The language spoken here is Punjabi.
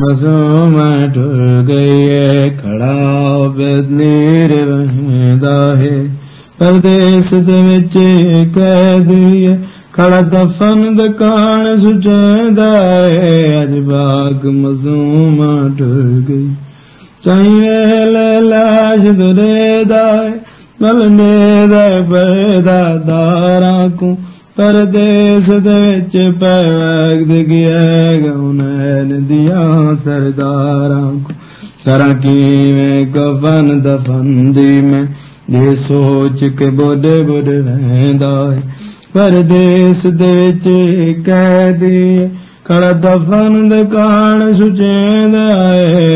मज़ोमई खड़ा वस जे विच कैदी खड़ा दफ़न दुकान सुजंदग मज़ो टुर गई लाज दुरे ਮਲਨੇ ਦਾ ਬੈਦਾ ਦਾਰਾਂ ਕੋ ਪਰਦੇਸ ਦੇ ਵਿੱਚ ਪੈਗਦ ਗਿਆ ਗਉਨੈਨ ਦੀਆਂ ਸਰਦਾਰਾਂ ਕੋ। ਕਰਾਂ ਕਿਵੇਂ ਕਫਨ ਦਫਨ ਦੀ ਮੈਂ, ਜੇ ਸੋਚ ਕੇ ਬੋਡੇ ਬੋਡੇ ਰਹਿੰਦਾ ਪਰਦੇਸ ਦੇ ਵਿੱਚ ਕੈਦੀ ਕੜ ਦਫਨ ਦੇ ਕਾਣ ਸੁਚੇਂਦਾ ਏ